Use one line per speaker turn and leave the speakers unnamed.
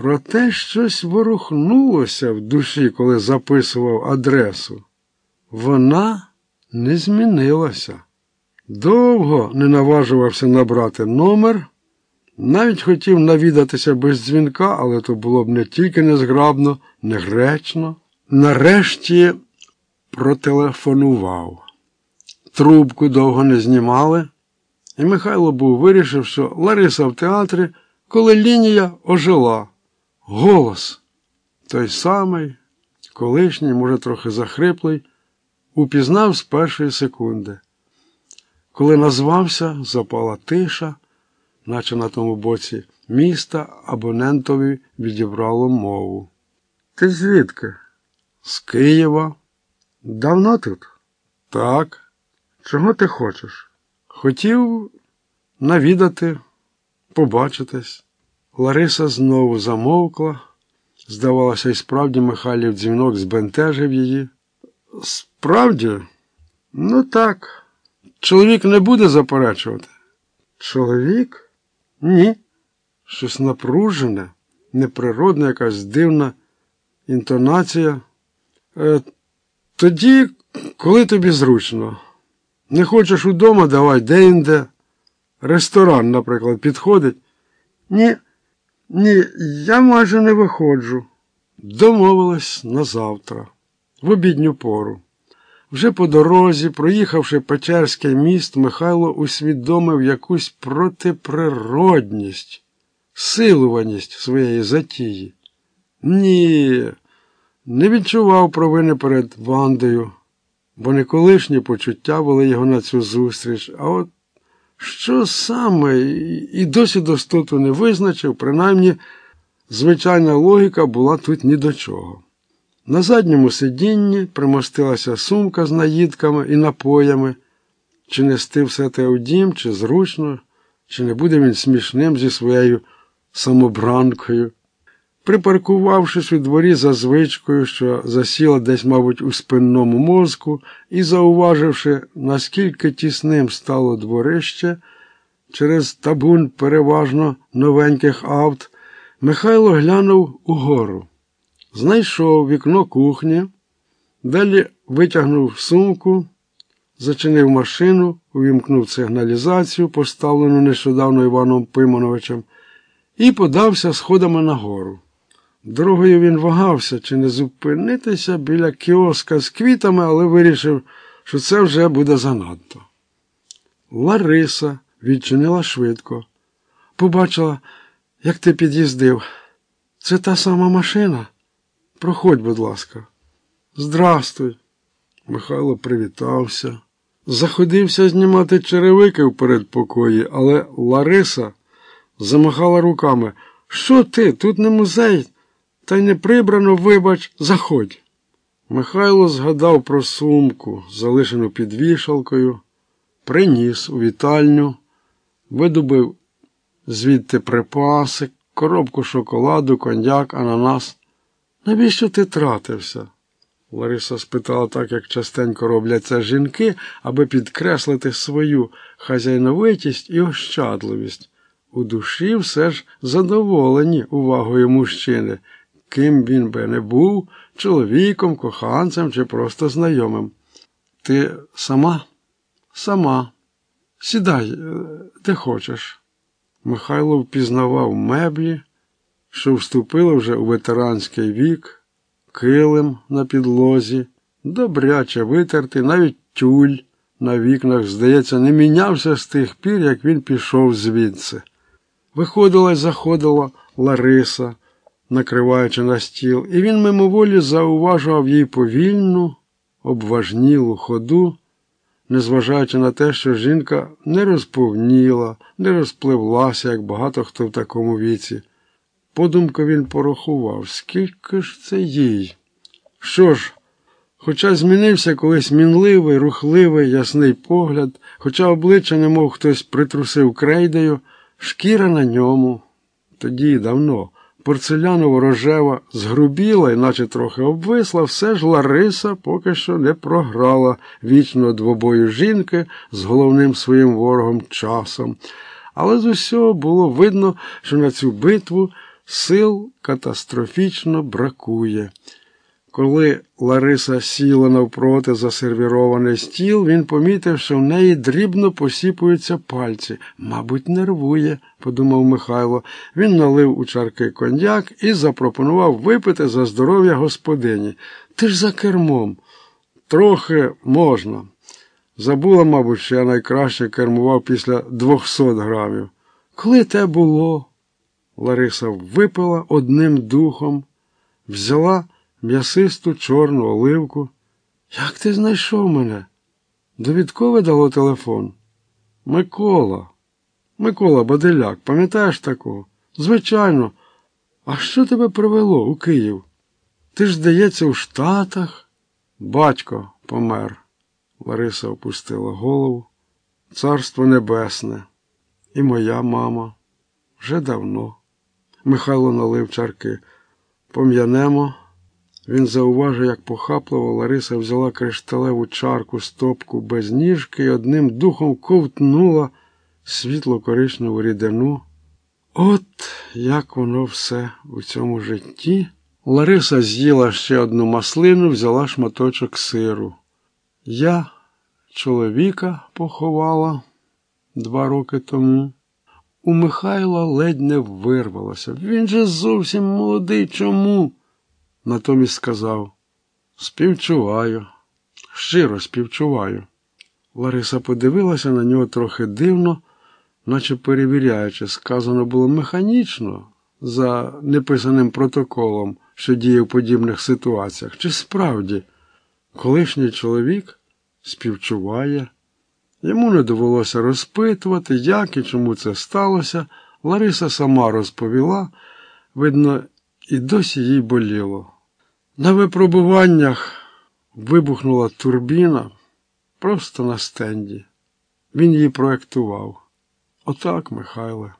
Проте щось ворухнулося в душі, коли записував адресу. Вона не змінилася. Довго не наважувався набрати номер, навіть хотів навідатися без дзвінка, але то було б не тільки незграбно, негречно. Нарешті протелефонував. Трубку довго не знімали, і Михайло був вирішив, що Лариса в театрі, коли лінія ожила. Голос той самий, колишній, може, трохи захриплий, упізнав з першої секунди. Коли назвався, запала тиша, наче на тому боці міста абонентові відібрало мову. Ти звідки? З Києва. Давно тут? Так. Чого ти хочеш? Хотів навідати, побачитись. Лариса знову замовкла. Здавалося, і справді Михайлів дзвінок збентежив її. Справді? Ну так. Чоловік не буде заперечувати. Чоловік? Ні. Щось напружене, неприродна, якась дивна інтонація. Е, Тоді, коли тобі зручно. Не хочеш удома, давай де-інде. Ресторан, наприклад, підходить. Ні, ні, я майже не виходжу. Домовилась на завтра, в обідню пору. Вже по дорозі, проїхавши Печерський міст, Михайло усвідомив якусь протиприродність, силуваність своєї затії. Ні, не відчував провини перед Вандою, бо не колишні почуття вели його на цю зустріч, а от що саме і досі достоту не визначив, принаймні звичайна логіка була тут ні до чого. На задньому сидінні примостилася сумка з наїдками і напоями, чи нести все те у дім, чи зручно, чи не буде він смішним зі своєю самобранкою. Припаркувавшись у дворі за звичкою, що засіла десь, мабуть, у спинному мозку, і зауваживши, наскільки тісним стало дворище, через табун переважно новеньких авт, Михайло глянув угору. Знайшов вікно кухні, далі витягнув сумку, зачинив машину, увімкнув сигналізацію, поставлену нещодавно Іваном Пимоновичем, і подався сходами нагору. Дорогою він вагався, чи не зупинитися біля кіоска з квітами, але вирішив, що це вже буде занадто. Лариса відчинила швидко. Побачила, як ти під'їздив. Це та сама машина. Проходь, будь ласка. Здрастуй. Михайло привітався. Заходився знімати черевики в передпокої, але Лариса замахала руками. Що ти? Тут не музей, та й не прибрано, вибач, заходь. Михайло згадав про сумку, залишену під вішалкою, приніс у вітальню, видобив звідти припаси, коробку шоколаду, коньяк, ананас. Навіщо ти тратився? Лариса спитала так, як частенько роблять це жінки, аби підкреслити свою хазяйновитість і ощадливість. У душі все ж задоволені увагою мужчини, ким він би не був, чоловіком, коханцем чи просто знайомим. Ти сама? Сама. Сідай, е, де хочеш. Михайло впізнавав меблі що вступили вже у ветеранський вік, килим на підлозі, добряче витертий, навіть тюль на вікнах, здається, не мінявся з тих пір, як він пішов звідси. Виходила й заходила Лариса, накриваючи на стіл, і він мимоволі зауважував їй повільну, обважнілу ходу, незважаючи на те, що жінка не розповніла, не розпливлася, як багато хто в такому віці. Подумки він порахував, скільки ж це їй. Що ж, хоча змінився колись мінливий, рухливий, ясний погляд, хоча обличчя, немов хтось притрусив крейдою, шкіра на ньому, тоді давно, порцеляново рожева, згрубіла, іначе трохи обвисла, все ж Лариса поки що не програла вічно двобою жінки з головним своїм ворогом часом. Але з усього було видно, що на цю битву Сил катастрофічно бракує. Коли Лариса сіла навпроти засервірований стіл, він помітив, що в неї дрібно посіпуються пальці. Мабуть, нервує, подумав Михайло. Він налив у чарки коньяк і запропонував випити за здоров'я господині. Ти ж за кермом. Трохи можна. Забула, мабуть, що я найкраще кермував після 200 грамів. Коли те було? Лариса випила одним духом, взяла м'ясисту чорну оливку. Як ти знайшов мене? Довідкове дало телефон. Микола. Микола Баделяк, пам'ятаєш такого? Звичайно. А що тебе привело у Київ? Ти ж, здається, у Штатах? Батько помер. Лариса опустила голову. Царство небесне. І моя мама. Вже давно. Михайло налив чарки. Пом'янемо. Він зауважив, як похапливо Лариса взяла кришталеву чарку стопку без ніжки і одним духом ковтнула світло коричневу рідину. От як воно все у цьому житті. Лариса з'їла ще одну маслину, взяла шматочок сиру. Я чоловіка поховала два роки тому. У Михайла ледь не вирвалося. Він же зовсім молодий. Чому? Натомість сказав співчуваю, щиро співчуваю. Лариса подивилася на нього трохи дивно, наче перевіряючи, сказано було механічно, за неписаним протоколом, що діє в подібних ситуаціях. Чи справді колишній чоловік співчуває? Йому не довелося розпитувати, як і чому це сталося. Лариса сама розповіла, видно, і досі їй боліло. На випробуваннях вибухнула турбіна просто на стенді. Він її проектував. Отак, Михайле.